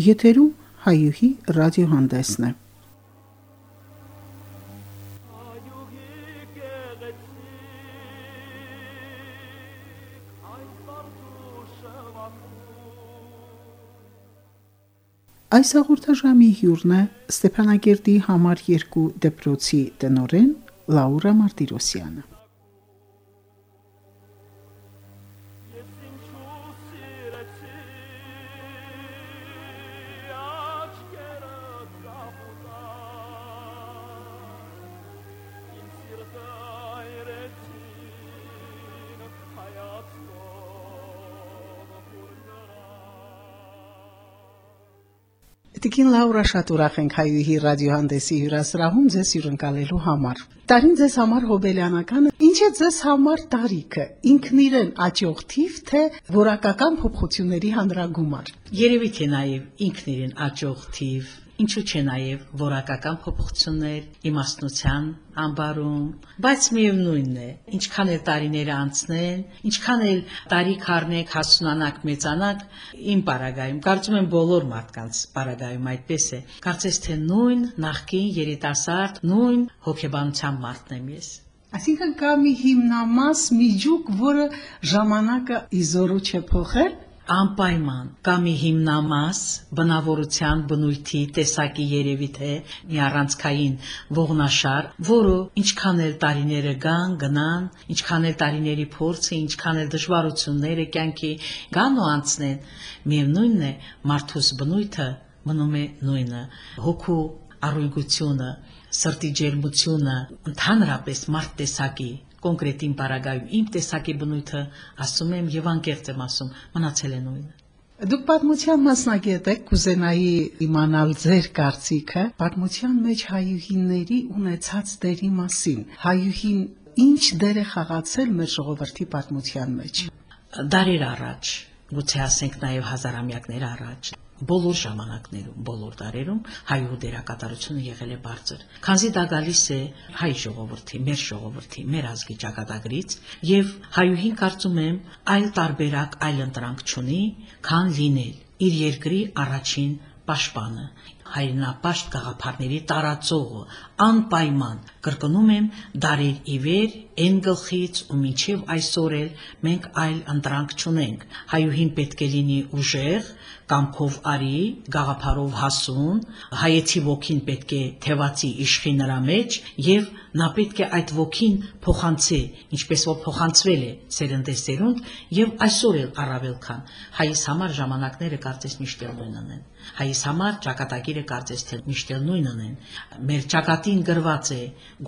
Եթերում հայուհի ռադիոհանդեսն է։ Այս հաղորդաժամի հյուրն է Ստեփանագերդի համար 2 դպրոցի տնորեն Լաուրա Մարտիրոսյանը։ Տիկին Լաուրա շատ ուրախ ենք հայուհի ռադիոհանդեսի հյուրասրահում ձեզ հյուրընկալելու համար։ Տարին ձեզ համար հոբելյանականը ինչ է ձեզ համար տարիքը։ Ինքն իրեն աճող թիվ թե որակական փոփոխությունների հանրագումար։ Երևի թե նաև ինքն իրեն աճող թիվ ինչու՞ չէ նաև որակական փոփոխություններ իմաստնության ամբարում, բայց միևնույնն է, ինչքան էլ տարիները անցնեն, ինչքան էլ տարի քառնեք, հասունանաք, մեծանաք, իմ պարագայում, կարծում եմ բոլոր մարդկանց պարագայում այդպես է, կարծես թե նույն նախկին երիտասարդ, նույն հոգեբանության մարդն եմ ես։ Այսինքն կա մի հիմնամաս, մի ջուկ, որը ժամանակը իզորու չէ փոխել, անպայման կա մի հիմնամաս բնավորության բնույթի տեսակի երևի թե մի առանցքային ողնաշար, որը ինչքան էլ տարիները գան, գնան, ինչքան էլ տարիների փորձը, ինչքան էլ դժվարությունները կյանքի գան ու անցնեն, միևնույնն է մարդուս բնույթը մնում է նույնը։ Հոգու առույգությունը, սրտի ջերմությունը, ընդհանրապես մարդ տեսակի կոնկրետ իմ բարագայում իմ տեսակի բնույթը ասում եմ եւ անկեղծ եմ ասում մնացել է նույնը Դուք պատմության մասնագետ եք, կուզենայի իմանալ ձեր կարծիքը պատմության մեջ հայուհիների ունեցած դերի մասին։ Հայուհին ինչ դեր է խաղացել մեր ժողովրդի պատմության մեջ։ Դարեր առաջ, գուցե ասենք նաև հազարամյակներ առաջ, բոլոր ժամանակներում, բոլոր դարերում հայու դերակատարությունը եղել է բարձր։ Քանզի դա գալիս է հայ ժողովրդի, մեր ժողովրդի, մեր ազգի ճակատագրից, եւ հայուհին կարծում եմ այլ տարբերակ, այլ ընտրանք չունի, քան լինել իր երկրի առաջին պաշտպանը, հայրենապաշտ գաղափարների տարածողը, անպայման կրկնում եմ դարեր ի վեր այն գլխից ու մինչև այսօր էլ մենք այլ ընտրանք չունենք հայուհին պետք է լինի ուժեղ կամքով արի, գաղափարով հասուն, հայեցի ոգին պետք է թևացի իշխի նրա մեջ եւ նա պետք է այդ ոգին փոխանցի, ինչպես որ փոխանցվել է սերնդեսերունդ եւ այսօր էլ առավել քան հայիս համար ժամանակները կարծես միշտ էլ նույնն են։ Հայիս համար ճակատագիրը կարծես թե միշտ էլ նույնն են։ Մեր ճակատին գրված է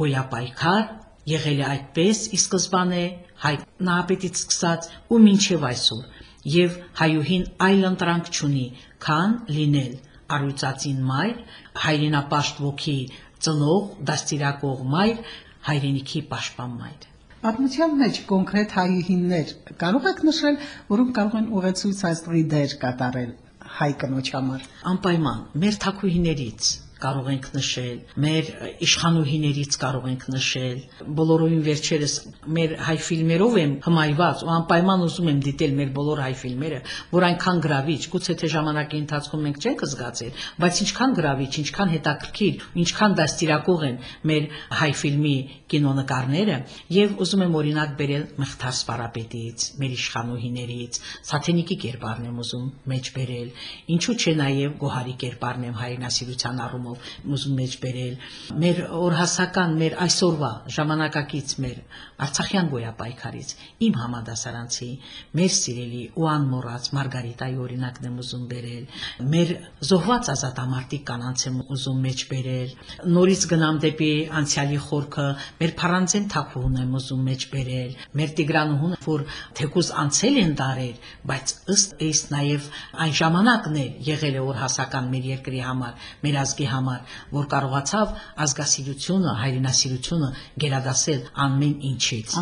գոյապայքար, եղել է այդպես ի սկզբանե հայ նահապետից սկսած ու մինչև այսօր եւ հայուհին այլ ընտրանք չունի, քան լինել առույցածին մայր, հայրենապաշտ ոգի ծնող, դաստիարակող մայր, հայրենիքի պաշտպան մայր։ Պատմության մեջ կոնկրետ հայուհիներ կարող եք նշել, որոնք կարող են ուղեցույց այստրի դեր կատարել հայ կնոջ համար։ Անպայման մեր թակուհիներից կարող ենք նշել, մեր իշխանուհիներից կարող ենք նշել։ Բոլորովին վերջերս մեր հայ ֆիլմերով եմ հմայված ու անպայման ուզում եմ դիտել մեր բոլոր հայ ֆիլմերը, որ այնքան գրավիչ, գուցե թե ժամանակի ընթացքում մենք չենք զգացել, բայց ինչքան գրավիչ, ինչքան հետաքրքիր, ինչքան դաստիարակող են մեր հայ ֆիլմի կինոնկարները, եւ ուզում եմ օրինակ բերել Մխիթար Սպարապետից, մեր իշխանուհիներից, Սաթենիկի կերպարն եմ ուզում մեջ բերել։ Ինչու՞ չէ նաեւ Գոհարի կերպարն եմ հայրենասիրության առումով ուզում մեջ բերել մեր օրհասական մեր այսօրվա ժամանակակից մեր արցախյան գոյապայքարից իմ համադասարանցի մեր սիրելի ու անմոռաց Մարգարիտայի օրինակն եմ ուզում բերել մեր զոհված ազատամարտիկ կանանց եմ ուզում մեջ բերել նորից գնամ դեպի անցյալի խորքը մեր փառանցեն թափուհուն եմ ուզում մեջ բերել մեր Տիգրանուհուն որ թեկուզ անցել են դարեր բայց ըստ էս նաև այն ժամանակն է եղել է օրհասական մեր երկրի համար մեր ազգի համար որ կարողացավ ազգասիրությունը, հայրենասիրությունը գերադասել ամեն ինչից,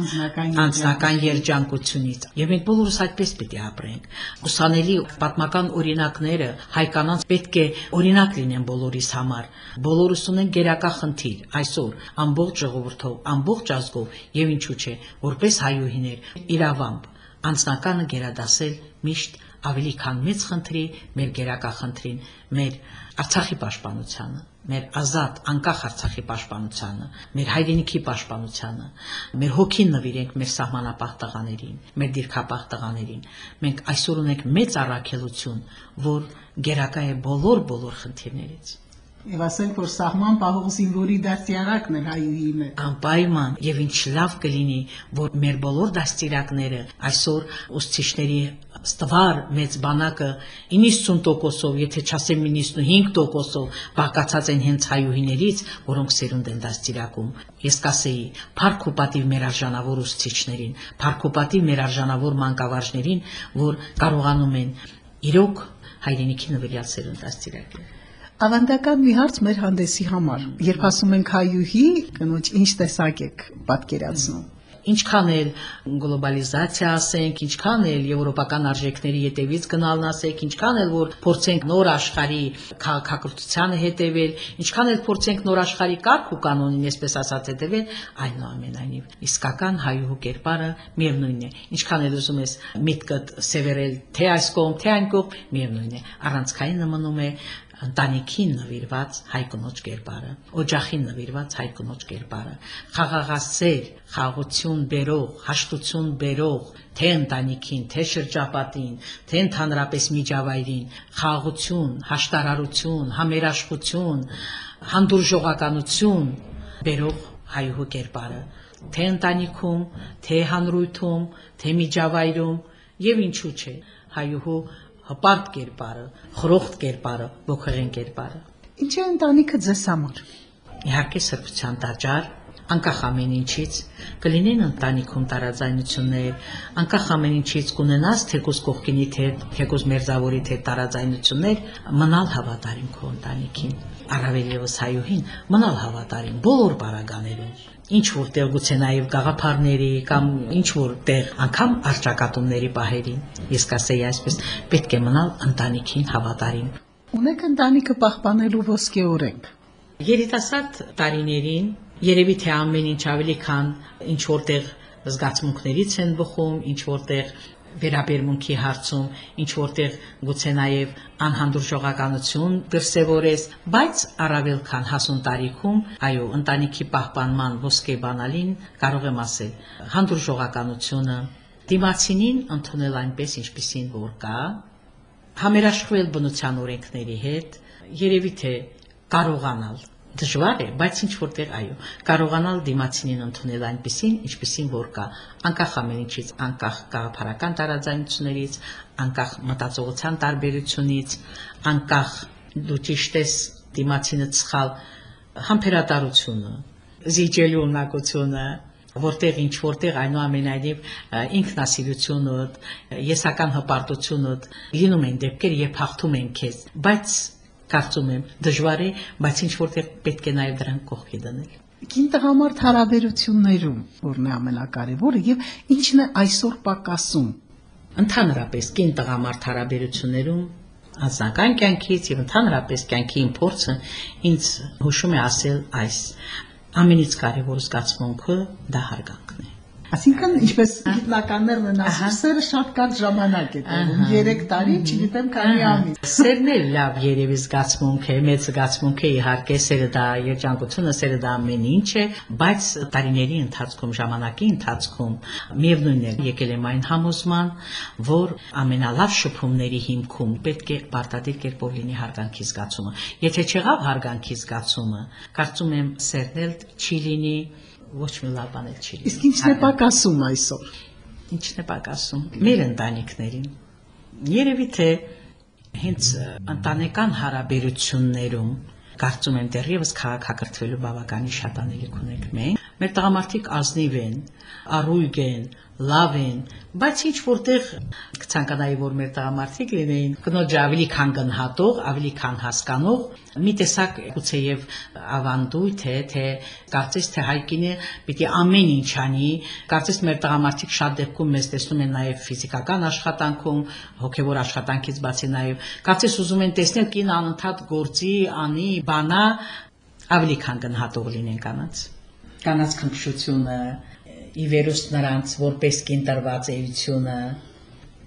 անձնական երջանկությունից։ Եվ մենք բոլորս այդպես պետք է ապրենք։ Ուսանելի պատմական օրինակները հայ կանանց պետք է օրինակ լինեն բոլորիս համար։ Բոլորս ունենք գերակա խնդիր այսօր ամբողջ ժողովրդով, ամբողջ ազգով եւ ինչու՞ չէ, որպես հայուհիներ իրավամբ անձնականը գերադասել միշտ ավելի քան մեծ խնդրի մեր գերակա խնդրին, մեր Արցախի պաշտպանությանը, մեր ազատ անկախ Արցախի պաշտպանությանը, մեր հայրենիքի պաշտպանությանը, մեր հոգին նվիրենք մեր սահմանապահ տղաներին, մեր դիրքապահ տղաներին։ Մենք այսօր ունենք մեծ առաքելություն, որ գերակա է բոլոր-բոլոր խնդիրներից։ Եվ ասենք, որ սահման պահող զինվորի դաստիարակն է հայուհին է։ Անպայման եւ ինչ լավ կլինի, որ մեր բոլոր դաստիարակները այսօր ուսուցիչների ստվար մեծ բանակը 90%-ով, եթե չասեմ 95%-ով բաղկացած են հենց հայուհիներից, որոնք սերունդ են դաստիարակում։ Ես կասեի, փառք ու պատիվ մեր արժանավոր ուսուցիչներին, փառք ու պատիվ մեր արժանավոր մանկավարժներին, որ կարողանում են իրոք հայրենիքի նվիրյալ սերունդ դաստիարակել։ Ավանդական մի հարց մեր հանդեսի համար։ Երբ ասում ենք հայուհի, կնոջ ինչ տեսակ եք պատկերացնում։ Ինչքան էլ գլոբալիզացիա ասենք, ինչքան էլ եվրոպական արժեքների հետևից գնալն ասենք, ինչքան էլ որ փորձենք նոր աշխարհի քաղաքակրթությանը հետևել, ինչքան էլ փորձենք նոր աշխարհի կարգ ու կանոնին, այսպես ասած, հետևել, այնուամենայնիվ իսկական հայուհու կերպարը միևնույնն է։ Ինչքան էլ ուզում ես միտքդ սևերել թե այս կողմ, թե այն կողմ, միևնույնն է։ Առանցքայինը մնում է ընտանիքին նվիրված հայ կնոջ կերպարը, օջախին նվիրված հայ կնոջ կերպարը, խաղաղասեր, խաղություն բերող, հաշտություն բերող, թե ընտանիքին, թե շրջապատին, թե ընդհանրապես միջավայրին, խաղաղություն, հաշտարարություն, համերաշխություն, հանդուրժողականություն բերող հայհու կերպարը, թե ընտանիքում, թե հանրույթում, թե միջավայրում եւ ինչու՞ չէ հայուհու հպարտ կերպարը, խրոխտ կերպարը, ողեղեն կերպարը։ Ինչ է ընտանիքը ձեզ համար։ Իհարկե սրբության տաճար, անկախ ամեն ինչից կլինեն ընտանիքում տարաձայնություններ, անկախ ամեն ինչից կունենաս թեկուզ կողքինի թե թեկուզ մերձավորի թե տարաձայնություններ, մնալ հավատարիմ քո ընտանիքին։ Առավել եւս հայուհին մնալ հավատարիմ բոլոր բարագաներում ինչ որտեղ գուցե նաև գաղափարների կամ ինչ որտեղ անգամ արճակատումների պահերին ես կասեի այսպես պետք է մնալ ընտանիքին հավատարիմ ունեք ընտանիքը պահպանելու ոսկե օրենք երիտասարդ տարիներին երևի թե ամեն ինչ ավելի քան ինչ որտեղ զգացմունքներից են բխում, ինչ որտեղ վերաբերմունքի հարցում, ինչ որտեղ գուցե նաև անհանդուրժողականություն դրսևորես, բայց առավել քան հասուն տարիքում, այո, ընտանիքի պահպանման ոսկե բանալին կարող եմ ասել, հանդուրժողականությունը դիմացինին ընդունել այնպես, ինչպիսին որ կա, համերաշխվել բնության օրենքների հետ, երևի թե կարողանալ դժվար է, բայց ինչ որտեղ այո, կարողանալ դիմացինին ընդունել այնպեսին, ինչպեսին որ կա, անկախ ամեն ինչից, անկախ գաղափարական տարաձայնություններից, անկախ մտածողության տարբերությունից, անկախ դու ճիշտ ես դիմացինը սխալ համբերատարությունը, զիջելու ունակությունը, որտեղ ինչ որտեղ այնուամենայնիվ ինքնասիրությունը, եսական հպարտությունը լինում են դեպքեր, երբ հաղթում են քեզ, բայց կարծում եմ դժվար է, բայց ինչ որտեղ պետք է նաև դրանք կողքի դնել։ Կին տղամարդ հարաբերություններում որն է ամենակարևորը եւ ինչն է այսօր պակասում։ Ընդհանրապես կին տղամարդ հարաբերություններում անձնական կյանքից եւ ընդհանրապես կյանքի փորձը ինձ հուշում է ասել այս. Ամենից կարևոր զգացմունքը դա հարգանքն է Այսինքն ինչպես գիտնականներն են ասում, սերը շատ կարճ ժամանակ է տևում, 3 տարի, չգիտեմ քանի ամիս։ Սերն էլ լավ երևի զգացմունք է, մեծ զգացմունք է, իհարկե սերը դա երջանկությունը, սերը դա ամեն ինչ է, բայց տարիների ընթացքում, ժամանակի ընթացքում միևնույնն է եկել եմ այն համոզման, որ ամենալավ շփումների հիմքում պետք է պարտադիր կերպով լինի հարգանքի զգացումը։ Եթե չեղավ հարգանքի զգացումը, կարծում եմ սերն էլ չի լինի ոչ մի լավ բան չի լինի։ Իսկ ինչն է պակասում այսօր։ Ինչն է պակասում։ Մեր ընտանիքներին։ Երևի թե հենց ընտանեկան հարաբերություններում կարծում եմ դեռևս քաղաքակրթվելու բավականին շատ անելիք ունենք մենք։ Մեր տղամարդիկ ազնիվ են, առույգ են, լավ են, բայց ինչ որտեղ կցանկանայի որ մեր տղամարդիկ լինեին կնոջ ավելի քան գնահատող, ավելի քան հասկանող, մի տեսակ գուցեև ավանդույթ է, թե կարծես թե հայկինը պիտի ամեն ինչ անի, կարծես մեր տղամարդիկ շատ դեպքում մեզ տեսնում են նաև ֆիզիկական աշխատանքում, հոգևոր աշխատանքից բացի նաև կարծես ուզում են տեսնել կին անընդհատ գործի, անի, բանա, ավելի քան գնահատող լինեն կանանց կանանց քնքշությունը, ի վերուստ նրանց որպես կին տրված էությունը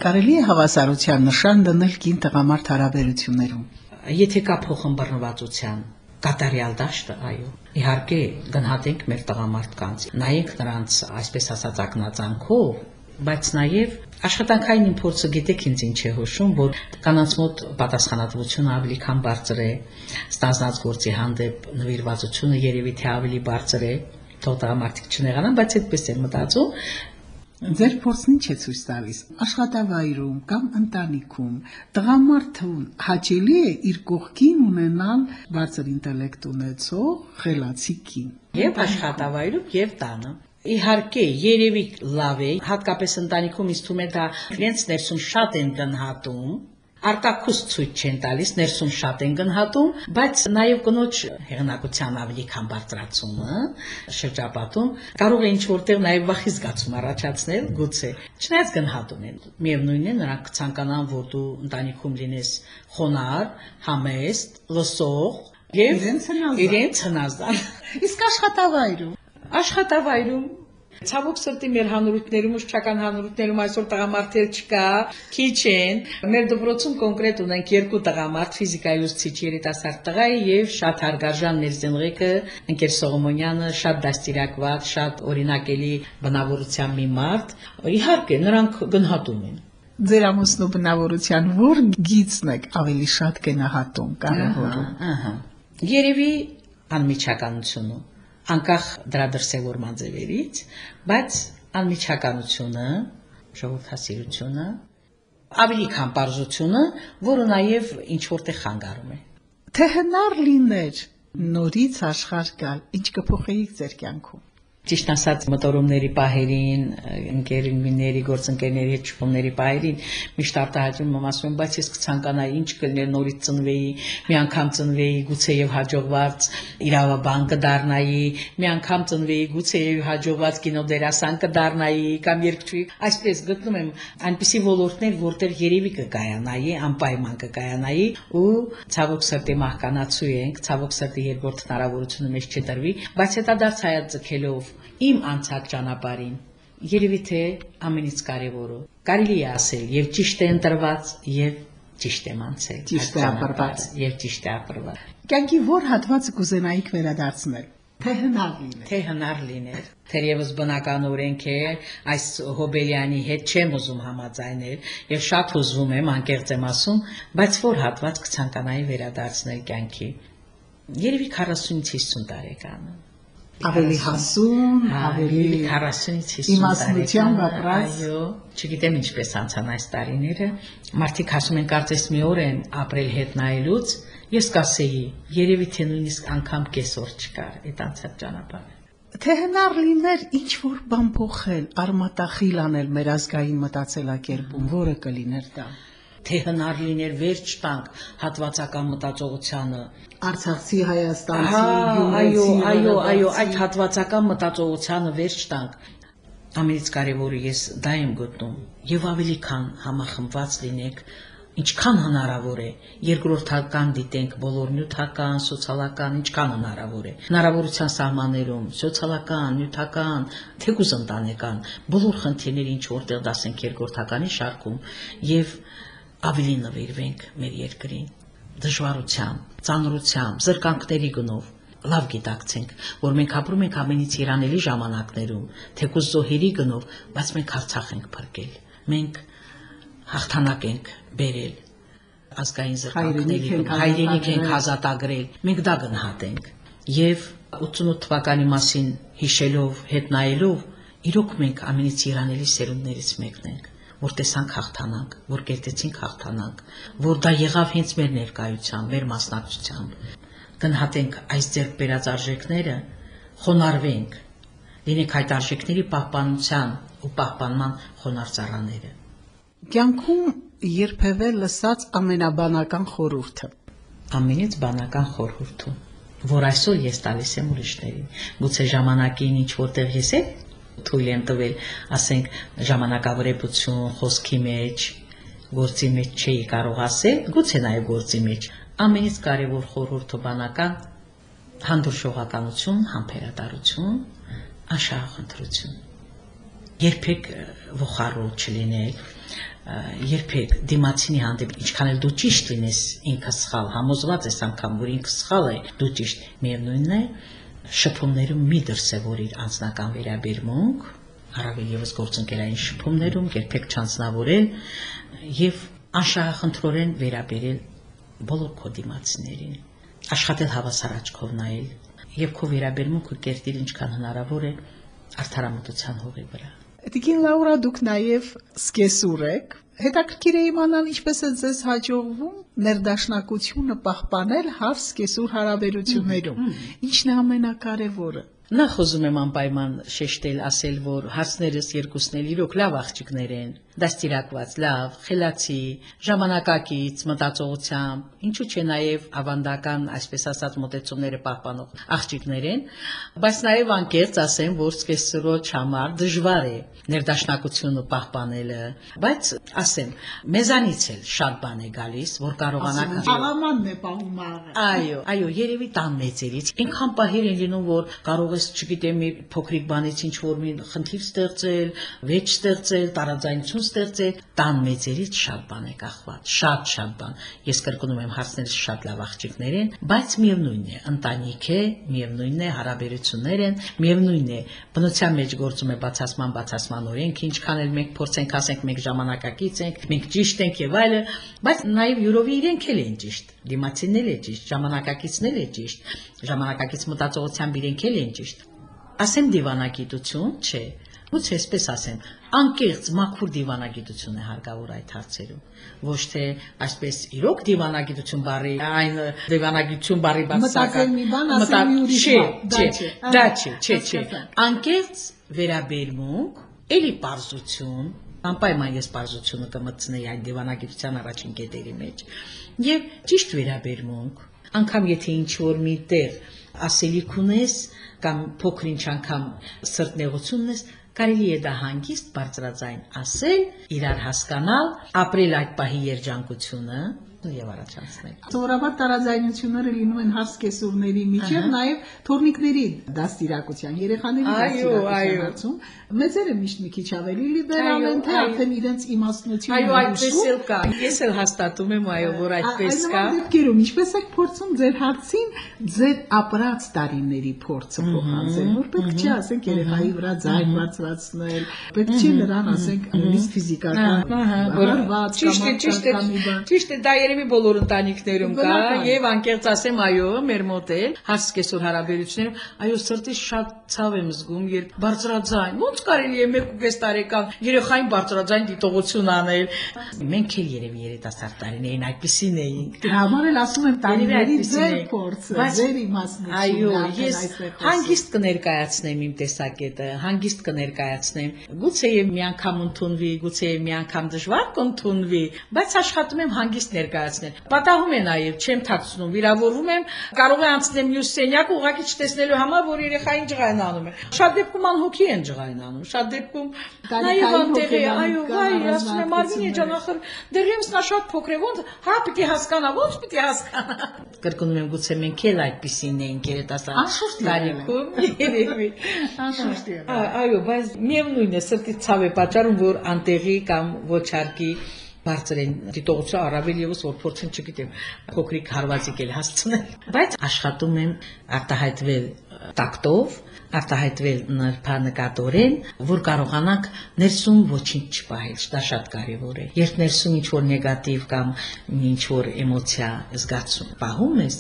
Կարելի է հավասարության նշան դնել կին տղամարդ հարաբերություններում։ Եթե կա փոխմբռնվածության կատարյալ դաշտը, այո։ Իհարկե, գնահատենք մեր տղամարդկանց, նայենք նրանց, այսպես ասած, ակնածանքով, բայց նաև աշխատանքային իմ փորձը գիտեք ինձ ինչ է հուշում, որ կանանց մոտ պատասխանատվությունը ավելի քան բարձր է, ստանձնած գործի հանդեպ նվիրվածությունը երևի թե ավելի բարձր է, թող տղամարդիկ չնեղանան, բայց այդպես եմ մտածում, Ձեր փորձն ինչ է ցույց տալիս։ Աշխատավայրում կամ ընտանիքում տղամարդուն հաճելի է իր կողքին ունենալ բարձր ինտելեկտ ունեցող խելացի կին։ Եվ աշխատավայրում, եւ տանը։ Իհարկե, երևի լավ է, հատկապես ընտանիքում ինձ թվում է դա իրենց ներսում շատ են գնահատում, արտակուս ցույց չեն տալիս, ներսում շատ են գնահատում, բայց նաև կնոջ հեղինակության ավելի քան բարձրացումը շրջապատում կարող է ինչ որտեղ նաև վախի զգացում առաջացնել, գուցե։ Չնայած գնահատում են։ Միևնույնն է, նրանք կցանկանան, որ դու ընտանիքում լինես խոնար, համեստ, լսող եւ իրենց հնազան։ Իսկ աշխատավայրում Աշխատավայրում Ցավոք սրտի մեր հանրություններում, ուսուցչական հանրություններում այսօր տղամարդեր չկա, քիչ են։ Մեր դպրոցում կոնկրետ ունենք երկու տղամարդ, ֆիզիկայի ուսուցիչ երիտասարդ տղա է եւ շատ հարգարժան մեր զենղեկը ընկեր Սողոմոնյանը, շատ դաստիարակված, շատ օրինակելի բնավորության մի մարդ։ Իհարկե, նրանք գնահատում են։ Ձեր ամուսնու բնավորության ո՞ր գիծն եք ավելի շատ գնահատում կարևորում։ Ահա։ Երևի անմիջականությունը անկախ դրա դրսևորման ձևերից, բայց անմիջականությունը, ժողովրդասիրությունը, ավելի քան པարզությունը, որը նաև ինչ որտեղ խանգարում է։ Թե հնար լիներ նորից աշխարհ գալ, ինչ կփոխեիք ձեր կյանքում։ Ճիշտ ասած մտորումների պահերին, ընկերուների, գործընկերների հետ շփումների պահերին միշտ արտահայտում եմ ասում, բայց ես կցանկանայի ինչ կլիներ նորից ծնվեի, մի անգամ ծնվեի, գուցե եւ հաջողված իրավաբան կդառնայի, մի անգամ ծնվեի, գուցե եւ հաջողված կինոդերասան կդառնայի կամ երգչուհի, այսպես գտնում եմ այնպիսի ոլորտներ, որտեղ երևի կկայանայի, անպայման կկայանայի ու ցավոք սրտի մահկանացու ենք, ցավոք սրտի երկրորդ հնարավորությունը մեզ չտրվի, բայց հետադարձ հայացքելով իմ անցած ճանապարհին երևի թե ամենից կարևորը կարելի է ասել եւ ճիշտ է ընտրված եւ ճիշտ եմ անցել Ճիշտ է ապրված։ եւ ճիշտ է ապրված Կյանքի ո՞ր հատվածը կուզենայիք վերադարձնել։ Թե հնար լիներ։ թե հնար լիներ թերևս բնական օրենք է այս հոբելյանի հետ չեմ ուզում համաձայնել եւ շատ հուզվում եմ անկեղծ եմ ասում բայց որ հատված կցանկանայի վերադարձնել կյանքի երևի 40-ից 50 տարեկանը Ավելի հասուն, ավելի 40-ից 50 իմաստնությամբ ապրած։ Այո, չգիտեմ ինչպես անցան այս տարիները։ Մարդիկ ասում են կարծես մի օր են ապրել հետ նայելուց, ես կասեի, երևի թե նույնիսկ անգամ կեսօր չկար այդ անցած ճանապարհը։ Թե հնար լիներ ինչ որ բան փոխել, արմատախիլ անել մեր ազգային մտածելակերպում, որը կլիներ դա։ Թե հնար լիներ վերջ տանք հատվածական մտածողությանը, Արցախցի, Հայաստանցի, այո, այո, այո, այդ հատվածական մտածողությանը վերջ տանք։ Ամենից կարևորը ես դա եմ գտնում եւ ավելի քան համախմբված լինենք ինչքան հնարավոր է երկրորդական դիտենք բոլոր նյութական, սոցիալական, ինչքան հնարավոր է։ Հնարավորության սահմաններում սոցիալական, նյութական, թեկուզ ընտանեկան բոլոր խնդիրները ինչ որտեղ դասենք երկրորդականի շարքում եւ ավելի նվիրվենք մեր երկրին դժվարությամբ, ծանրությամբ, զրկանքների գնով լավ գիտակցենք, որ մենք ապրում ենք ամենից երանելի ժամանակներում, թեկուզ զոհերի գնով, բայց մենք Արցախ ենք փրկել։ Մենք հաղթանակ ենք բերել ազգային զրկանքների Հայրենիք ենք ազատագրել։ Մենք դա գնահատենք։ Եվ 88 թվականի մասին հիշելով, հետ նայելով, իրոք մենք ամենից երանելի սերունդներից մեկն ենք որ տեսանք հաղթանանք, որ կերտեցինք հաղթանանք, որ դա եղավ հենց մեր ներկայությամբ, մեր մասնակցությամբ։ Գնահատենք այս ձեռք բերած արժեքները, խոնարհվենք, լինենք այդ արժեքների պահպանության ու պահպանման խոնարհ ծառաները։ Կյանքում երբևէ լսած ամենաբանական խորհուրդը։ ամենից բանական խորհուրդում, որ այսօր ես տալիս եմ ուրիշներին։ Գուցե ժամանակին ինչ որտեղ ես էլ թույլ եմ տվել, ասենք ժամանակավրեպություն խոսքի մեջ, գործի մեջ չէի կարող ասել, գուցե նաև գործի մեջ։ Ամենից կարևոր խորհուրդը բանական հանդուրժողականություն, համբերատարություն, անշահախնդրություն։ երբեք ողարու չլինել երբեք դիմացինի հանդեպ ինչքան էլ դու ճիշտ լինես ինքը սխալ համոզված ես անգամ որ ինքը սխալ է դու ճիշտ միևնույնն է շփումներում մի դրսևորիր անձնական վերաբերմունք առավել եւս գործընկերային շփումներում երբեք չանձնավորել եւ անշահախնդրորեն վերաբերել բոլոր քո դիմացիներին աշխատել հավասար աչքով նայել եւ քո վերաբերմունքը կերտել ինչքան հնարավոր է արդարամտության հողի վրա Տիկին Լաուրա դուք նաև սկեսուր եք։ Հետաքրքիր է իմանալ ինչպես է ձեզ հաջողվում ներդաշնակությունը պահպանել հարս սկեսուր հարաբերություններում։ Ինչն է ամենակարևորը։ Նախ ուզում եմ անպայման շեշտել ասել, որ հարցներս երկուսն էլ իրոք լավ աղջիկներ են, դաստիարակված, լավ, խելացի, ժամանակակից, մտածողությամբ, ինչու՞ չէ նաև ավանդական, այսպես ասած, մտածումները պահպանող աղջիկներ են, բայց նաև անկեղծ ասեմ, որ սկեսրոջ համար դժվար է ներդաշնակությունը պահպանելը, բայց ասեմ, մեզանից էլ շատ բան է գալիս, որ կարողանանք աղամանն է պահում աղը։ Այո, այո, երևի տան մեծերից։ Ինքան պահեր են լինում, որ կարող ես, չգիտեմ, մի փոքրիկ բանից ինչ որ մի խնդիր ստեղծել, վեճ ստեղծել, տարաձայնություն ստեղծել, տան մեծերից շատ բան է կախված, շատ-շատ բան։ Ես կրկնում եմ, հարցներից շատ լավ աղջիկներ են, բայց միևնույնն է, ընտանիք է, միևնույնն է, հարաբերություններ են, միևնույնն է, բնության մեջ գործում է բացասման բացասման օրենք, ինչքան էլ մենք փորձենք ասենք մենք ժամանակակից ենք, մենք ճիշտ ենք եւ այլը, բայց նաեւ յուրովի իրենք էլ են ճիշտ, դիմացին էլ է ճիշտ, ժամանակակիցն էլ է ճիշտ, ժամանակակից մտածողությամբ իրենք էլ են ճիշտ։ Ասեմ դիվանագիտություն, չէ, Ո՞ց էսպես ասեմ, անկեղծ մաքուր դիվանագիտություն է հարկավոր այդ հարցերում։ Ոչ թե այսպես իրոք դիվանագիտություն բարի, այն դիվանագիտություն բարի բացական։ Մտածել մի բան, դա չէ, չէ, չէ։ Անկեղծ վերաբերմունք, էլի པարզություն, անպայման ես པարզությունը կմտցնեի այդ դիվանագիտության առաջին կետերի մեջ։ Եվ ճիշտ վերաբերմունք, անկամ եթե ինչ որ մի տեղ ասելիք ունես կամ փոքր-ինչ անգամ սրտնեղություն ունես, Կարելի է դա հանգիստ բարձրաձայն ասել, իրար հասկանալ, ապրել այդ պահի երջանկությունը եւ առաջացնել։ Սովորաբար տարաձայնությունները լինում են հասկեսուրների միջև, նաեւ թորնիկների դաստիարակության, երեխաների դաստիարակության հարցում մեծերը միշտ մի քիչ ավելի լիբերալ են, թե արդեն իրենց իմաստնությունը Այո, այդպես էլ կա։ Ես էլ հաստատում եմ, այո, որ այդպես կա։ Այդ դեպքերում ինչպես եք փորձում ձեր հարցին ձեր ապրած տարիների փորձը փոխանցել, որ պետք չէ ասենք երեխայի վրա ձայն բարձրացնել, պետք չի նրան ասենք նույնիսկ ֆիզիկական հարված Ճիշտ է, ճիշտ է։ Ճիշտ է, դա երևի բոլոր ընտանիքներում կա եւ անկեղծ ասեմ, այո, մեր մոտ էլ հասկեսոր հարաբերություններում, այո, սրտից շատ ցավ եմ զգում, երբ բարձրաձայն ոնց կարելի է 1.5 տարեկան երեխային բարձրաձայն դիտողություն անել։ Մենք էլ երևի երիտասարդ տարիներին այդպեսին էինք։ Դրա համար էլ ասում եմ տարիների ձեր փորձը, ձեր իմաստությունը։ Այո, ես հանգիստ կներկայացնեմ իմ տեսակետը, հանգիստ կներկայացնեմ։ Գուցեև մի անգամ ընդունվի, գուցեև մի անգամ դժվար կընդունվի, բայց աշխատում եմ հանգիստ ներկայացնել։ Պատահում է նաև, չեմ թաքցնում, վիրավորվում եմ, կարող է անցնեմ մյուս սենյակ ուղղակի չտեսնելու համար, որ երեխային ջղայնանում է։ Շատ դեպքում անհոգի են ջղայնանում անում։ Շատ դեպքում նաև անտեղի, այո, վայ, ասում եմ Մարվինի ջան, ախր դեռևս նա շատ փոքր է, ոնց, հա, պիտի հասկանա, ոնց պիտի հասկանա։ Կրկնում եմ, գուցե մենք էլ այդպեսին էինք երիտասարդ։ Անշուշտ տարիքում, երևի։ Անշուշտ է։ Այո, բայց միևնույն է, սրտի ցավ է պատճառում, որ անտեղի կամ ոչ արկի բարձր են դիտողություն առավել եւս որ փորձեն չգիտեմ փոքրիկ հարվածիկ էլ հասցնել բայց աշխատում եմ արտահայտվել տակտով արտահայտվել նրբանկատորեն, որ կարողանանք ներսում ոչինչ չպահել, դա շատ կարևոր է։ Երբ ներսում ինչ որ նեգատիվ կամ ինչ որ էմոցիա զգացում պահում ես,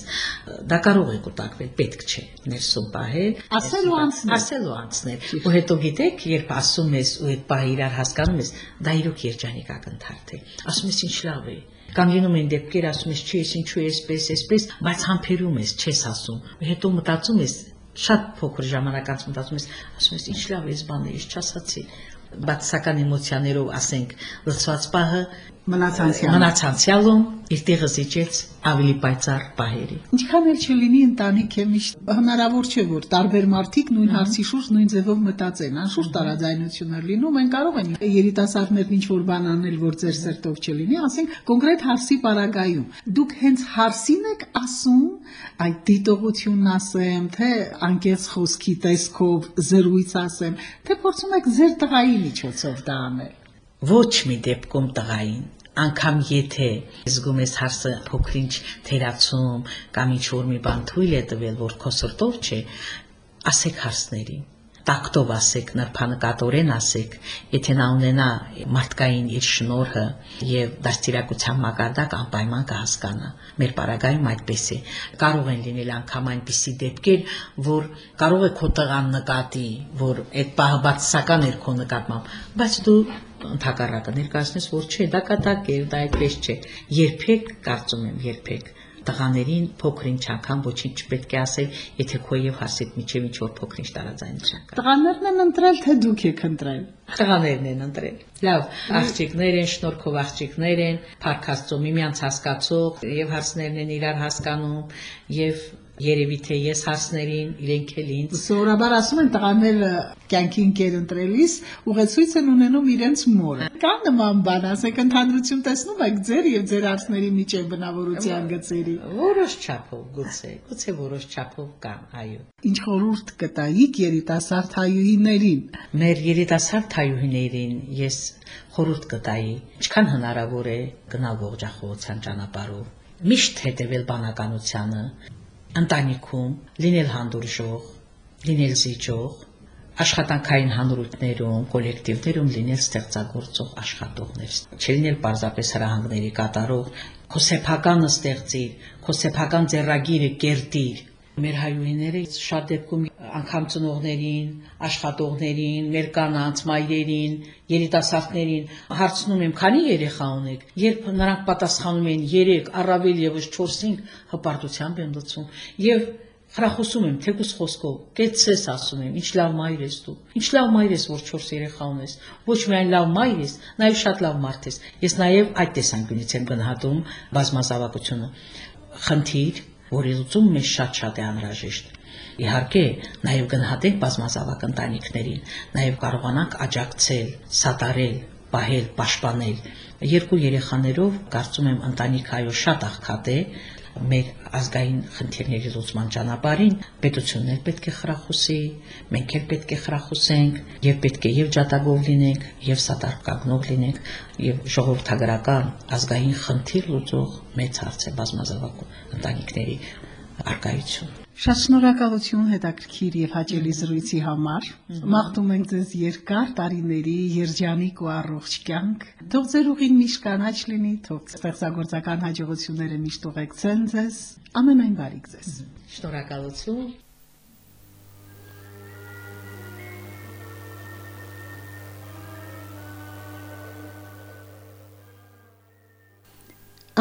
դա կարող է կուտակվել, պետք չէ ներսում պահել, ասել ու անցնել, ասել ու անցնել։ Ու հետո գիտեք, երբ ասում ես ու այդ պահը իրար հասկանում ես, դա իրոք երջանիկ ակնթարթ է։ Ասում ես ինչ լավ է, կամ լինում են դեպքեր ասում ես ես ինչու էսպես էսպես բայց համբերում ես չես ասում հետո մտածում ես շատ փոքր ժամանակ անց մտածում ես, ասում ես, ինչ լավ էս բանը, ես չասացի։ Բայց սական էմոցիաներով ասենք, լցված պահը մնացանցյալ մնացանցյալում իր տեղը զիջեց ավելի պայծառ պահերի։ Ինչքան էլ չլինի ընտանիք է միշտ հնարավոր չէ որ տարբեր մարդիկ նույն հարցի շուրջ նույն ձևով մտածեն, անշուշտ տարաձայնություններ լինում են, կարող են երիտասարդներն ինչ որ բան անել, որ ձեր սերտով չլինի, ասենք կոնկրետ հարցի պարագայում։ Դուք հենց հարցին եք ասում, այդ դիտողությունն ասեմ, թե անկեղծ խոսքի տեսքով զրույց ասեմ, թե փորձում եք ձեր տղայի միջոցով դա անել։ Ոչ մի դեպքում տղային անկամ եթե զգում ես հարսը փոքրինչ թերացում կամ ինչ որ մի բան թույլ է տվել, որ քո սրտով չէ, ասեք հարսներին տակտով ասեք, նրբանկատորեն ասեք, եթե նա ունենա մարդկային իր շնորհը եւ դաստիարակության մակարդակ անպայման կհասկանա։ Մեր պարագայում այդպես է։ Կարող են լինել անգամ այնպիսի դեպքեր, որ կարող է քո տղան նկատի, որ այդ պահը բացասական էր քո նկատմամբ, բայց դու ընդհակառակը ներկայացնես, որ չէ, դա կատակ է, դա այդպես չէ։ Երբեք, կարծում եմ, երբեք տղաներին փոքրինչ անգամ ոչինչ չպետք է ասել, եթե քո եւ հասիդ միջև ինչ որ փոքրինչ տարաձայնություն կա։ Տղաներն են ընտրել, թե դուք եք ընտրել։ Տղաներն են ընտրել։ Լավ, աղջիկներ են, շնորհքով աղջիկներ են, Փարքաստո միմյանց հասկացող եւ հարցներն են իրար հասկանում եւ Երևի թե ես հարցներին իրենք էլ ինձ Սովորաբար ասում են տղաները կյանքի ընկեր ընտրելիս ուղեցույց են ունենում իրենց մորը։ Կա նման բան, ասեք ընդհանրություն տեսնում եք ձեր եւ ձեր հարցների միջև բնավորության գծերի։ Որոշ չափով գուցե, գուցե որոշ չափով կան, այո։ Ինչ խորհուրդ կտայիք երիտասարդ հայուհիներին։ Մեր երիտասարդ հայուհիներին ես խորհուրդ կտայի, ինչքան հնարավոր է գնալ ողջախոհության ճանապարհով միշտ հետևել բանականությանը, ընտանիքում լինել հանդուրժող, լինել զիջող, աշխատանքային հանրություններում, կոլեկտիվներում լինել ստեղծագործող աշխատողներ, չլինել պարզապես հրահանգների կատարող, քո սեփականը ստեղծիր, քո սեփական ձեռագիրը կերտիր, Մեր հայուհիները շատ դեպքում անգամ ծնողներին, աշխատողներին, մեր կանանց, մայրերին, երիտասարդներին հարցնում եմ, քանի երեխա ունեք։ Երբ նրանք պատասխանում են 3, առավել եւս 4-5, հպարտությամբ եմ լցում։ Եվ Խրախուսում եմ, թեկուս խոսքով, կեցես ասում եմ, ինչ լավ մայր ես դու։ Ինչ լավ մայր ես, որ 4 երեխա ունես։ Ոչ միայն լավ մայր ես, նաև շատ լավ մարդ ես։ Ես նաև այդ տեսանկյունից եմ գնահատում բազմազավակությունը։ Խնդիր որի լուծում մեզ շատ-շատ է անհրաժեշտ։ Իհարկե, նաև գնահատենք բազմազավակ ընտանիքներին, նաև կարողանանք աջակցել, սատարել, պահել, պաշտպանել։ Երկու երեխաներով կարծում եմ ընտանիքը այո շատ աղքատ է, մեր ազգային խնդիրների լուծման ճանապարհին պետությունն էլ պետք է խրախուսի, մենք էլ պետք է խրախուսենք եւ պետք է եւ ջատագով լինենք, եւ սատարկագնով լինենք եւ ժողովրդագրական ազգային խնդիր լուծող մեծ հարց է բազմազավակ ընտանիքների արկայություն։ Շատ շնորհակալություն հետաքրքիր եւ հաճելի զրույցի համար։ Մաղթում ենք ձեզ երկար տարիների երջանիկ ու առողջ կյանք։ Թող ձեր ուղին միշտ կանաչ լինի, թող ստեղծագործական հաջողությունները միշտ ուղեկցեն ձեզ։ Ամենայն բարիք ձեզ։ Շնորհակալություն։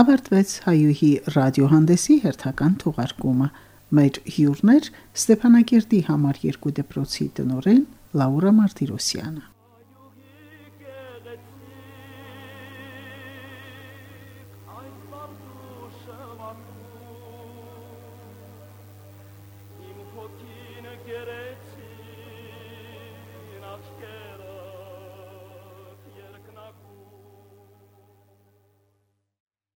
Ավարտվեց հայուհի ռադիոհանդեսի հերթական թողարկումը։ Մեր հյուրներ Ստեփանակերտի համար երկու դպրոցի տնորեն Լաուրա Մարտիրոսյանը